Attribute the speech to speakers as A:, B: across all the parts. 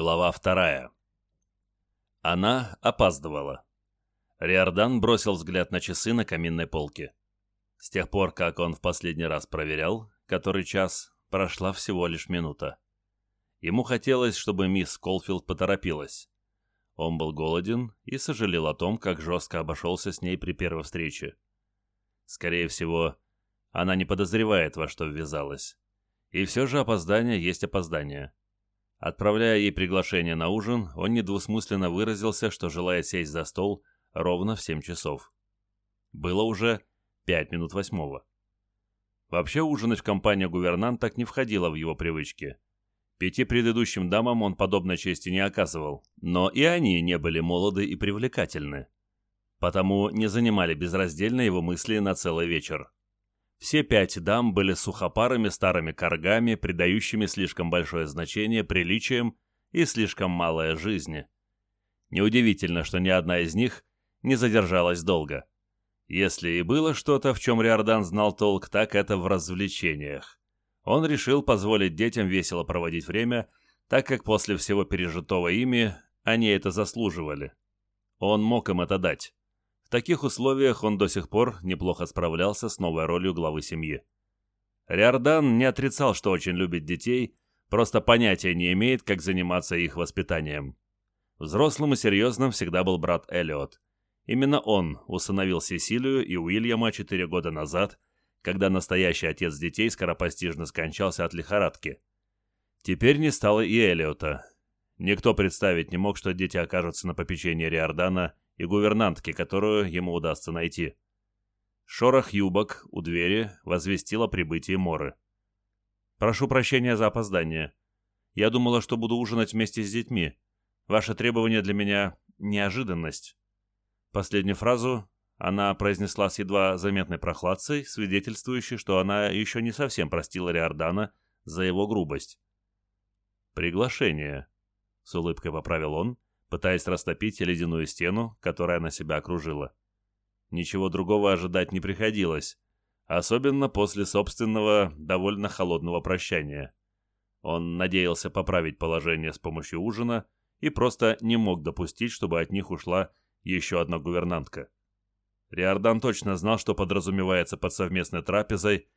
A: Глава вторая. Она опаздывала. Риордан бросил взгляд на часы на каминной полке. С тех пор, как он в последний раз проверял, который час, прошла всего лишь минута. Ему хотелось, чтобы мисс Колфилд поторопилась. Он был голоден и сожалел о том, как жестко обошелся с ней при первой встрече. Скорее всего, она не подозревает, во что ввязалась. И все же опоздание есть опоздание. Отправляя ей приглашение на ужин, он недвусмысленно выразился, что желает сесть за стол ровно в семь часов. Было уже пять минут восьмого. Вообще ужинать в компании гувернанток не входило в его привычки. Пяти предыдущим дамам он подобной чести не оказывал, но и они не были молоды и привлекательны. Потому не занимали безраздельно его мысли на целый вечер. Все пять дам были сухопарыми старыми коргами, придающими слишком большое значение приличиям и слишком малое жизни. Неудивительно, что ни одна из них не задержалась долго. Если и было что-то, в чем Риордан знал толк, так это в развлечениях. Он решил позволить детям весело проводить время, так как после всего пережитого ими они это заслуживали. Он мог им это дать. В таких условиях он до сих пор неплохо справлялся с новой ролью главы семьи. Риордан не отрицал, что очень любит детей, просто понятия не имеет, как заниматься их воспитанием. Взрослым и серьезным всегда был брат Эллиот. Именно он усыновил Сесилию и Уильяма четыре года назад, когда настоящий отец детей скоропостижно скончался от лихорадки. Теперь не стало и Эллиота. Никто представить не мог, что дети окажутся на попечении Риордана и гувернантки, которую ему удастся найти. Шорох юбок у двери возвестил о прибытии Моры. «Прошу прощения за опоздание. Я думала, что буду ужинать вместе с детьми. Ваше требование для меня — неожиданность». Последнюю фразу она произнесла с едва заметной прохладцей, свидетельствующей, что она еще не совсем простила Риордана за его грубость. «Приглашение», — с улыбкой поправил он, пытаясь растопить ледяную стену, которая на себя окружила. Ничего другого ожидать не приходилось, особенно после собственного довольно холодного прощания. Он надеялся поправить положение с помощью ужина и просто не мог допустить, чтобы от них ушла еще одна гувернантка. Риордан точно знал, что подразумевается под совместной трапезой,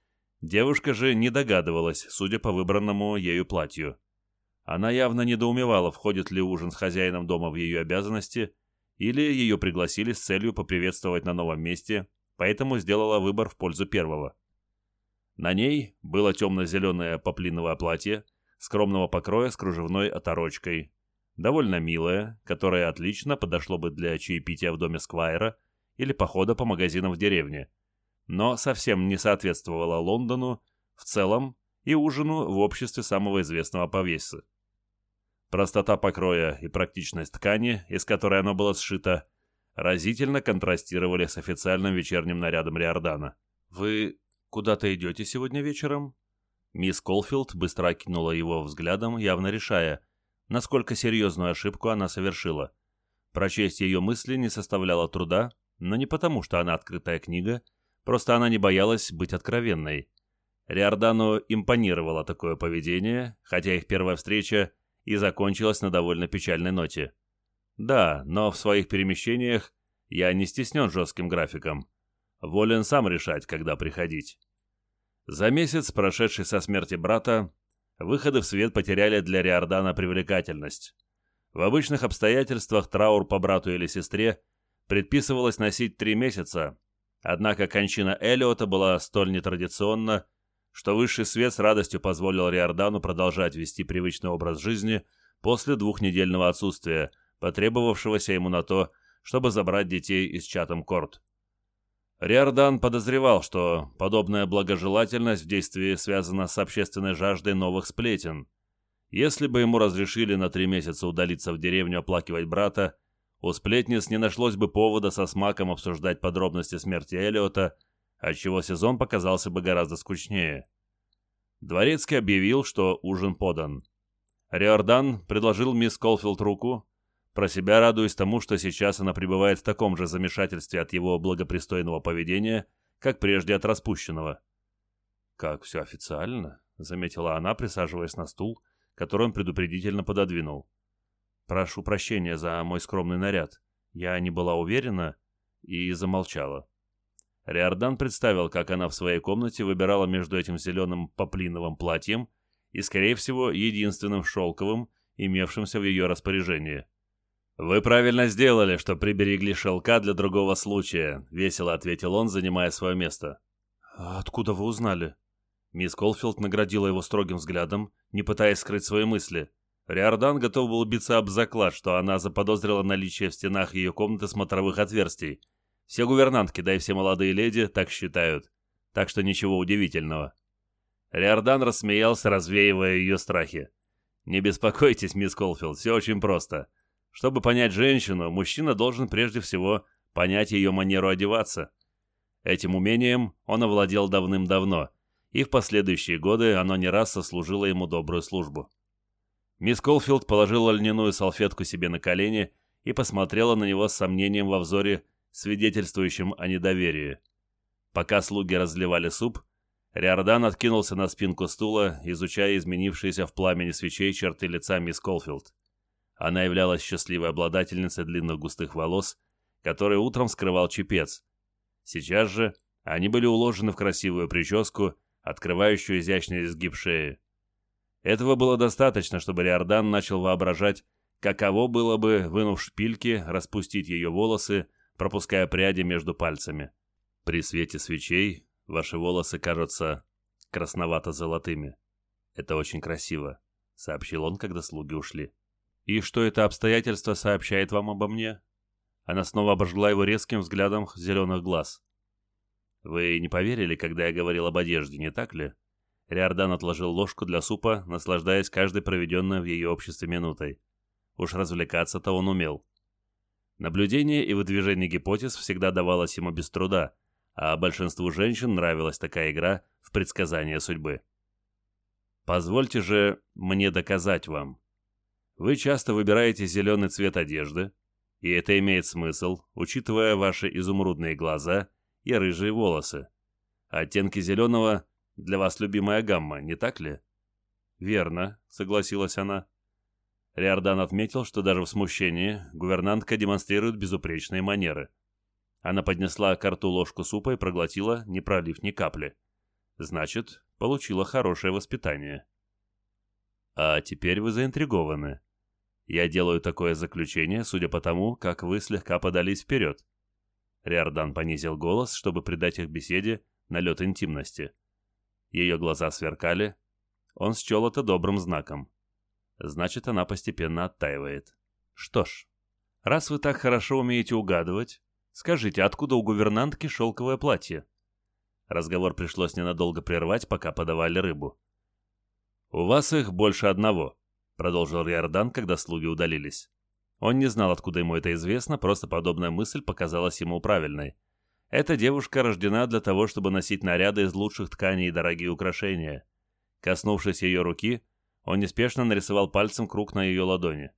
A: девушка же не догадывалась, судя по выбранному ею платью. Она явно недоумевала, входит ли ужин с хозяином дома в ее обязанности, или ее пригласили с целью поприветствовать на новом месте, поэтому сделала выбор в пользу первого. На ней было темно-зеленое поплиновое платье, скромного покроя с кружевной оторочкой, довольно милое, которое отлично подошло бы для чаепития в доме Сквайра или похода по магазинам в деревне, но совсем не соответствовало Лондону в целом и ужину в обществе самого известного повесы. Простота покроя и практичность ткани, из которой оно было сшито, разительно контрастировали с официальным вечерним нарядом Риордана. «Вы куда-то идете сегодня вечером?» Мисс Колфилд быстро окинула его взглядом, явно решая, насколько серьезную ошибку она совершила. Прочесть ее мысли не составляло труда, но не потому, что она открытая книга, просто она не боялась быть откровенной. Риордану импонировало такое поведение, хотя их первая встреча и закончилась на довольно печальной ноте. Да, но в своих перемещениях я не стеснен жестким графиком. Волен сам решать, когда приходить. За месяц, прошедший со смерти брата, выходы в свет потеряли для Риордана привлекательность. В обычных обстоятельствах траур по брату или сестре предписывалось носить три месяца, однако кончина Элиота была столь нетрадиционна, что высший свет с радостью позволил Риордану продолжать вести привычный образ жизни после двухнедельного отсутствия, потребовавшегося ему на то, чтобы забрать детей из Чатам-Корт. Риордан подозревал, что подобная благожелательность в действии связана с общественной жаждой новых сплетен. Если бы ему разрешили на три месяца удалиться в деревню оплакивать брата, у сплетниц не нашлось бы повода со смаком обсуждать подробности смерти Элиота – отчего сезон показался бы гораздо скучнее. Дворецкий объявил, что ужин подан. Риордан предложил мисс Колфилд руку, про себя радуясь тому, что сейчас она пребывает в таком же замешательстве от его благопристойного поведения, как прежде от распущенного. «Как все официально», — заметила она, присаживаясь на стул, который он предупредительно пододвинул. «Прошу прощения за мой скромный наряд. Я не была уверена» и замолчала. Риордан представил, как она в своей комнате выбирала между этим зеленым поплиновым платьем и, скорее всего, единственным шелковым, имевшимся в ее распоряжении. «Вы правильно сделали, что приберегли шелка для другого случая», — весело ответил он, занимая свое место. «А откуда вы узнали?» Мисс Колфилд наградила его строгим взглядом, не пытаясь скрыть свои мысли. Риордан готов был биться об заклад, что она заподозрила наличие в стенах ее комнаты смотровых отверстий. Все гувернантки, да и все молодые леди так считают. Так что ничего удивительного. Риордан рассмеялся, развеивая ее страхи. «Не беспокойтесь, мисс Колфилд, все очень просто. Чтобы понять женщину, мужчина должен прежде всего понять ее манеру одеваться. Этим умением он овладел давным-давно, и в последующие годы оно не раз сослужило ему добрую службу. Мисс Колфилд положила льняную салфетку себе на колени и посмотрела на него с сомнением во взоре, свидетельствующим о недоверии. Пока слуги разливали суп, Риордан откинулся на спинку стула, изучая изменившиеся в пламени свечей черты лица мисс Колфилд. Она являлась счастливой обладательницей длинных густых волос, которые утром скрывал чепец. Сейчас же они были уложены в красивую прическу, открывающую изящный изгиб шеи. Этого было достаточно, чтобы Риордан начал воображать, каково было бы, вынув шпильки, распустить ее волосы, пропуская пряди между пальцами. При свете свечей ваши волосы кажутся красновато-золотыми. Это очень красиво, сообщил он, когда слуги ушли. «И что это обстоятельство сообщает вам обо мне?» Она снова обожгла его резким взглядом зеленых глаз. «Вы не поверили, когда я говорил об одежде, не так ли?» Риордан отложил ложку для супа, наслаждаясь каждой проведенной в ее обществе минутой. Уж развлекаться-то он умел. Наблюдение и выдвижение гипотез всегда давалось ему без труда, а большинству женщин нравилась такая игра в предсказание судьбы. «Позвольте же мне доказать вам. Вы часто выбираете зеленый цвет одежды, и это имеет смысл, учитывая ваши изумрудные глаза и рыжие волосы. Оттенки зеленого для вас любимая гамма, не так ли? Верно, согласилась она. Риордан отметил, что даже в смущении гувернантка демонстрирует безупречные манеры. Она поднесла к рту ложку супа и проглотила, не пролив ни капли. Значит, получила хорошее воспитание. А теперь вы заинтригованы. Я делаю такое заключение, судя по тому, как вы слегка подались вперед. Риордан понизил голос, чтобы придать их беседе налет интимности. Ее глаза сверкали. Он счел это добрым знаком. Значит, она постепенно оттаивает. Что ж, раз вы так хорошо умеете угадывать, скажите, откуда у гувернантки шелковое платье? Разговор пришлось ненадолго прервать, пока подавали рыбу. «У вас их больше одного», продолжил Риордан, когда слуги удалились. Он не знал, откуда ему это известно, просто подобная мысль показалась ему правильной. Эта девушка рождена для того, чтобы носить наряды из лучших тканей и дорогие украшения. Коснувшись ее руки, он неспешно нарисовал пальцем круг на ее ладони.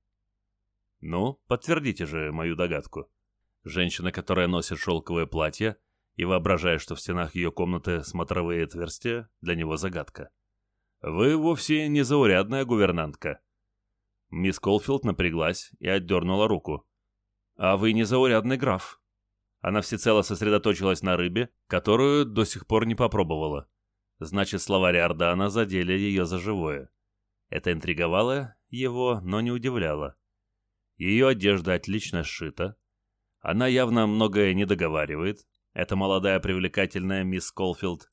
A: «Ну, подтвердите же мою догадку. Женщина, которая носит шелковое платье и воображает, что в стенах ее комнаты смотровые отверстия, для него загадка. Вы вовсе не заурядная гувернантка. Мисс Колфилд напряглась и отдернула руку. «А вы незаурядный граф». Она всецело сосредоточилась на рыбе, которую до сих пор не попробовала. Значит, слова Риордана задели ее за живое. Это интриговало его, но не удивляло. Ее одежда отлично сшита. Она явно многое не договаривает. Это молодая привлекательная мисс Колфилд.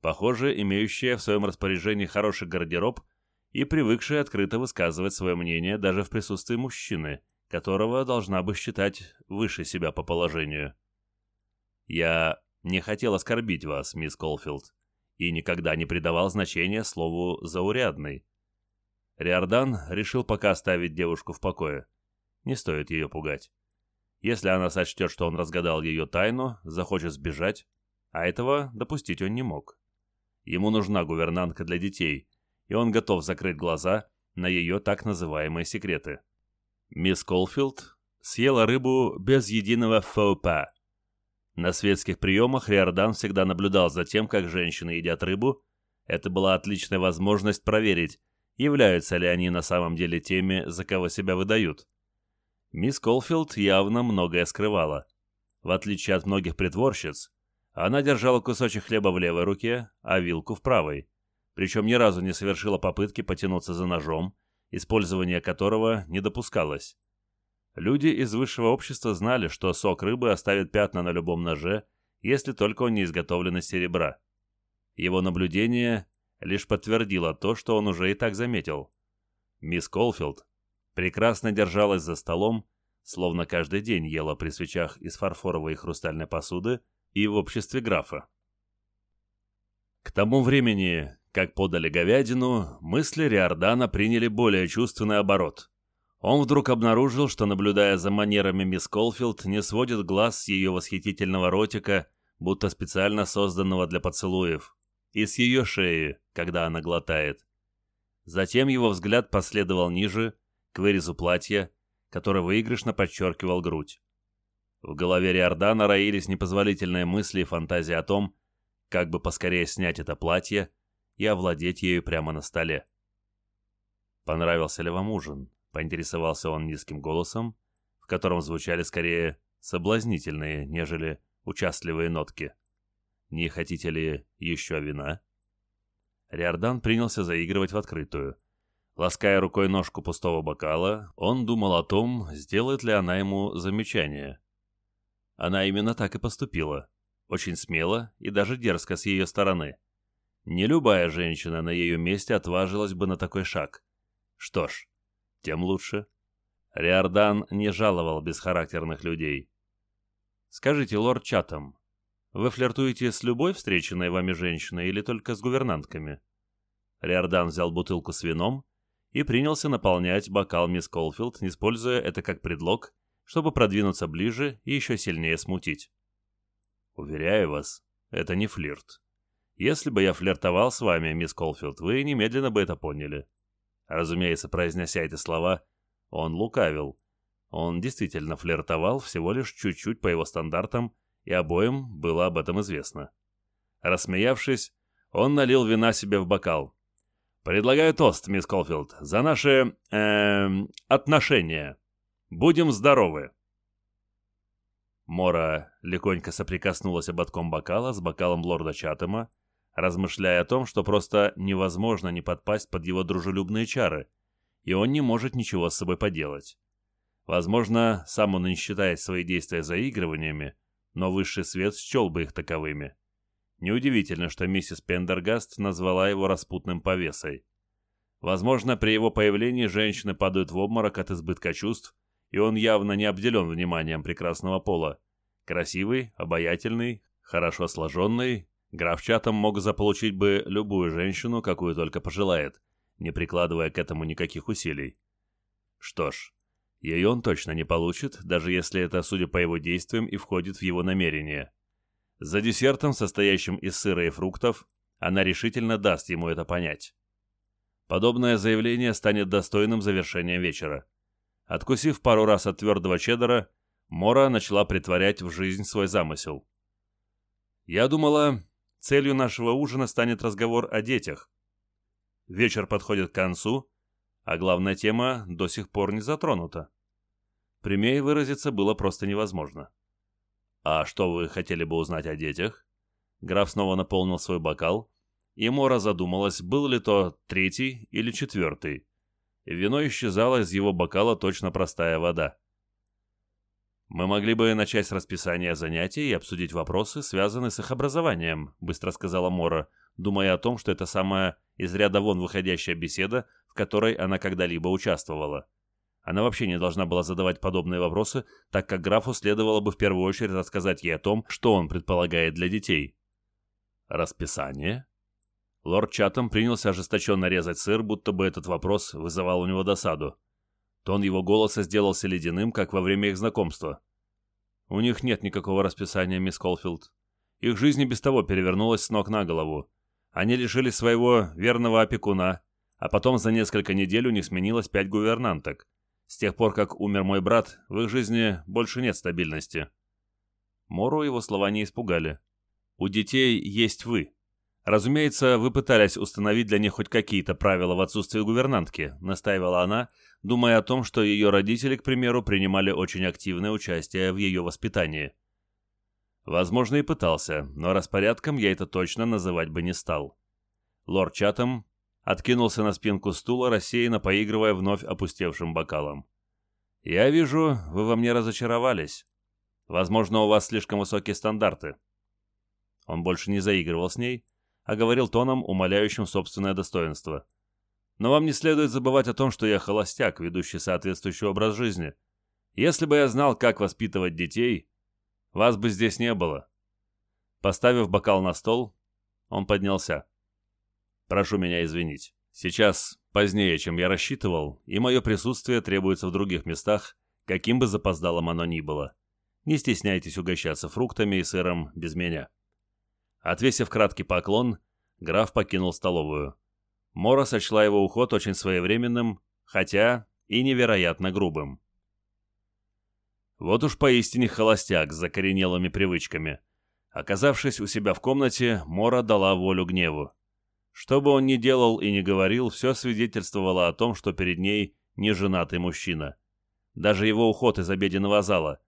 A: Похоже, имеющая в своем распоряжении хороший гардероб – и привыкшая открыто высказывать свое мнение даже в присутствии мужчины, которого должна бы считать выше себя по положению. «Я не хотел оскорбить вас, мисс Колфилд, и никогда не придавал значения слову «заурядный». Риордан решил пока оставить девушку в покое. Не стоит ее пугать. Если она сочтет, что он разгадал ее тайну, захочет сбежать, а этого допустить он не мог. Ему нужна гувернантка для детей, и он готов закрыть глаза на ее так называемые секреты. Мисс Колфилд съела рыбу без единого фоупа. На светских приемах Риордан всегда наблюдал за тем, как женщины едят рыбу. Это была отличная возможность проверить, являются ли они на самом деле теми, за кого себя выдают. Мисс Колфилд явно многое скрывала. В отличие от многих притворщиц, она держала кусочек хлеба в левой руке, а вилку в правой, причем ни разу не совершила попытки потянуться за ножом, использование которого не допускалось. Люди из высшего общества знали, что сок рыбы оставит пятна на любом ноже, если только он не изготовлен из серебра. Его наблюдение лишь подтвердило то, что он уже и так заметил. Мисс Колфилд прекрасно держалась за столом, словно каждый день ела при свечах из фарфоровой и хрустальной посуды и в обществе графа. К тому времени, как подали говядину, мысли Риордана приняли более чувственный оборот. Он вдруг обнаружил, что, наблюдая за манерами мисс Колфилд, не сводит глаз с ее восхитительного ротика, будто специально созданного для поцелуев, и с ее шеи, когда она глотает. Затем его взгляд последовал ниже, к вырезу платья, который выигрышно подчеркивал грудь. В голове Риордана роились непозволительные мысли и фантазии о том, как бы поскорее снять это платье и овладеть ею прямо на столе. «Понравился ли вам ужин?» — поинтересовался он низким голосом, в котором звучали скорее соблазнительные, нежели участливые нотки. «Не хотите ли еще вина?» Риордан принялся заигрывать в открытую. Лаская рукой ножку пустого бокала, он думал о том, сделает ли она ему замечание. Она именно так и поступила. Очень смело и даже дерзко с ее стороны. Не любая женщина на ее месте отважилась бы на такой шаг. Что ж, тем лучше. Риордан не жаловал бесхарактерных людей. «Скажите, лорд Чатам, вы флиртуете с любой встреченной вами женщиной или только с гувернантками?» Риордан взял бутылку с вином и принялся наполнять бокал мисс Колфилд, используя это как предлог, чтобы продвинуться ближе и еще сильнее смутить. «Уверяю вас, это не флирт. Если бы я флиртовал с вами, мисс Колфилд, вы немедленно бы это поняли». Разумеется, произнеся эти слова, он лукавил. Он действительно флиртовал всего лишь чуть-чуть по его стандартам, и обоим было об этом известно. Рассмеявшись, он налил вина себе в бокал. «Предлагаю тост, мисс Колфилд, за наши... Э, отношения. Будем здоровы!» Мора легонько соприкоснулась ободком бокала с бокалом лорда Чатема, размышляя о том, что просто невозможно не подпасть под его дружелюбные чары, и он не может ничего с собой поделать. Возможно, сам он и не считает свои действия заигрываниями, но высший свет счел бы их таковыми. Неудивительно, что миссис Пендергаст назвала его распутным повесой. Возможно, при его появлении женщины падают в обморок от избытка чувств, и он явно не обделен вниманием прекрасного пола. Красивый, обаятельный, хорошо сложенный, граф Чатом мог заполучить бы любую женщину, какую только пожелает, не прикладывая к этому никаких усилий. Что ж, ее он точно не получит, даже если это, судя по его действиям, и входит в его намерение. За десертом, состоящим из сыра и фруктов, она решительно даст ему это понять. Подобное заявление станет достойным завершением вечера. Откусив пару раз от твердого чеддера, Мора начала притворять в жизнь свой замысел. «Я думала, целью нашего ужина станет разговор о детях. Вечер подходит к концу, а главная тема до сих пор не затронута. Прямее выразиться было просто невозможно. «А что вы хотели бы узнать о детях?» Граф снова наполнил свой бокал, и Мора задумалась, был ли то третий или четвертый. Вино исчезало из его бокала точно простая вода. «Мы могли бы начать с расписания занятий и обсудить вопросы, связанные с их образованием», — быстро сказала Мора, думая о том, что это самая из ряда вон выходящая беседа, в которой она когда-либо участвовала. Она вообще не должна была задавать подобные вопросы, так как графу следовало бы в первую очередь рассказать ей о том, что он предполагает для детей. «Расписание?» Лорд Чатам принялся ожесточенно резать сыр, будто бы этот вопрос вызывал у него досаду. Тон его голоса сделался ледяным, как во время их знакомства. «У них нет никакого расписания, мисс Колфилд. Их жизнь и без того перевернулась с ног на голову. Они лишили своего верного опекуна, а потом за несколько недель у них сменилось пять гувернанток. С тех пор, как умер мой брат, в их жизни больше нет стабильности». Мору его слова не испугали. «У детей есть вы», «Разумеется, вы пытались установить для них хоть какие-то правила в отсутствие гувернантки», — настаивала она, думая о том, что ее родители, к примеру, принимали очень активное участие в ее воспитании. Возможно, и пытался, но распорядком я это точно называть бы не стал. Лорд Чатам откинулся на спинку стула, рассеянно поигрывая вновь опустевшим бокалом. «Я вижу, вы во мне разочаровались. Возможно, у вас слишком высокие стандарты». Он больше не заигрывал с ней, а говорил тоном, умаляющим собственное достоинство. «Но вам не следует забывать о том, что я холостяк, ведущий соответствующий образ жизни. Если бы я знал, как воспитывать детей, вас бы здесь не было». Поставив бокал на стол, он поднялся. «Прошу меня извинить. Сейчас позднее, чем я рассчитывал, и мое присутствие требуется в других местах, каким бы запоздалым оно ни было. Не стесняйтесь угощаться фруктами и сыром без меня». Отвесив краткий поклон, граф покинул столовую. Мора сочла его уход очень своевременным, хотя и невероятно грубым. Вот уж поистине холостяк с закоренелыми привычками. Оказавшись у себя в комнате, Мора дала волю гневу. Что бы он ни делал и ни говорил, все свидетельствовало о том, что перед ней не женатый мужчина. Даже его уход из обеденного зала.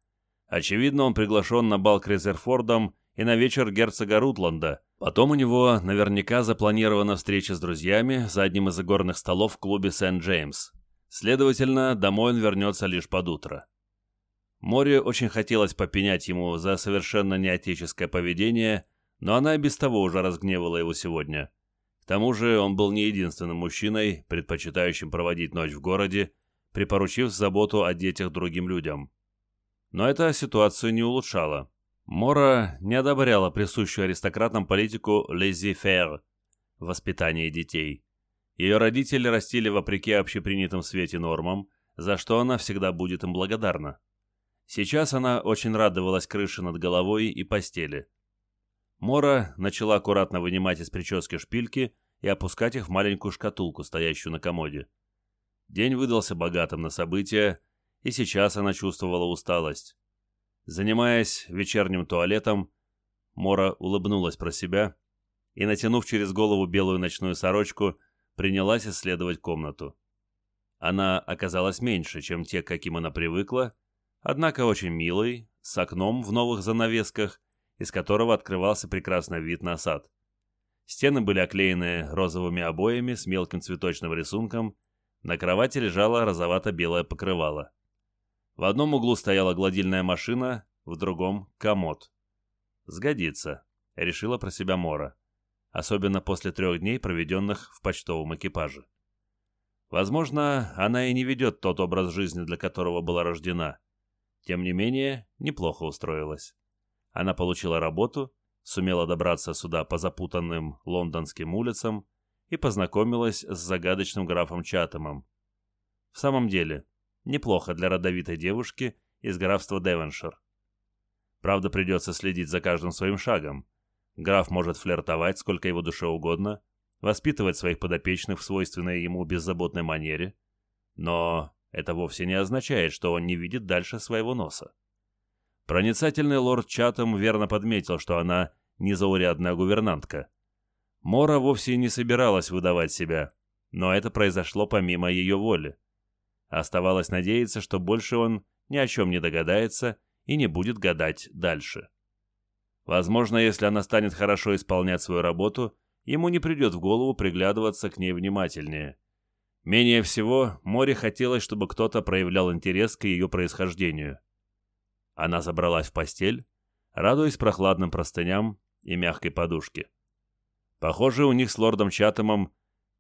A: Очевидно, он приглашен на бал к Резерфордам и на вечер герцога Рутланда. Потом у него наверняка запланирована встреча с друзьями за одним из игорных столов в клубе Сент-Джеймс. Следовательно, домой он вернется лишь под утро. Море очень хотелось попенять ему за совершенно неотеческое поведение, но она и без того уже разгневала его сегодня. Тому же он был не единственным мужчиной, предпочитающим проводить ночь в городе, припоручив заботу о детях другим людям. Но это ситуацию не улучшало. Мора не одобряла присущую аристократам политику laissez-faire в воспитании детей. Ее родители растили вопреки общепринятым в свете нормам, за что она всегда будет им благодарна. Сейчас она очень радовалась крыше над головой и постели. Мора начала аккуратно вынимать из прически шпильки и опускать их в маленькую шкатулку, стоящую на комоде. День выдался богатым на события, и сейчас она чувствовала усталость. Занимаясь вечерним туалетом, Мора улыбнулась про себя и, натянув через голову белую ночную сорочку, принялась исследовать комнату. Она оказалась меньше, чем те, к каким она привыкла, однако очень милой, с окном в новых занавесках, из которого открывался прекрасный вид на сад. Стены были оклеены розовыми обоями с мелким цветочным рисунком, на кровати лежало розовато-белое покрывало. В одном углу стояла гладильная машина, в другом — комод. «Сгодится», — решила про себя Мора, особенно после трех дней, проведенных в почтовом экипаже. Возможно, она и не ведет тот образ жизни, для которого была рождена. Тем не менее, неплохо устроилась. Она получила работу, сумела добраться сюда по запутанным лондонским улицам и познакомилась с загадочным графом Чатамом. В самом деле, Неплохо для родовитой девушки из графства Девоншир. Правда, придется следить за каждым своим шагом. Граф может флиртовать сколько его душе угодно, воспитывать своих подопечных в свойственной ему беззаботной манере, но это вовсе не означает, что он не видит дальше своего носа. Проницательный лорд Чатам верно подметил, что она незаурядная гувернантка. Мора вовсе не собиралась выдавать себя, но это произошло помимо ее воли. Оставалось надеяться, что больше он ни о чем не догадается и не будет гадать дальше. Возможно, если она станет хорошо исполнять свою работу, ему не придет в голову приглядываться к ней внимательнее. Менее всего, Море хотелось, чтобы кто-то проявлял интерес к ее происхождению. Она забралась в постель, радуясь прохладным простыням и мягкой подушке. Похоже, у них с лордом Чатамом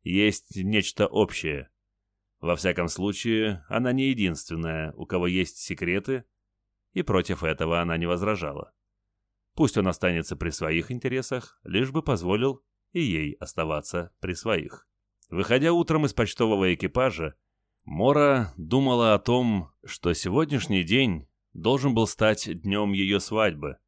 A: есть нечто общее. Во всяком случае, она не единственная, у кого есть секреты, и против этого она не возражала. Пусть он останется при своих интересах, лишь бы позволил и ей оставаться при своих. Выходя утром из почтового экипажа, Мора думала о том, что сегодняшний день должен был стать днем ее свадьбы.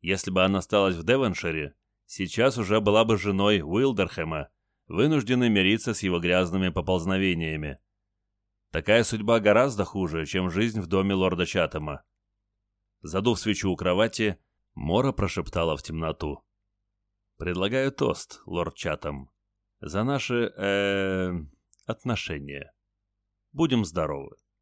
A: Если бы она осталась в Девоншире, сейчас уже была бы женой Уилдерхэма, вынужденной мириться с его грязными поползновениями. Такая судьба гораздо хуже, чем жизнь в доме лорда Чатама. Задув свечу у кровати, Мора прошептала в темноту. Предлагаю тост, лорд Чатам, за наши, э, отношения. Будем здоровы.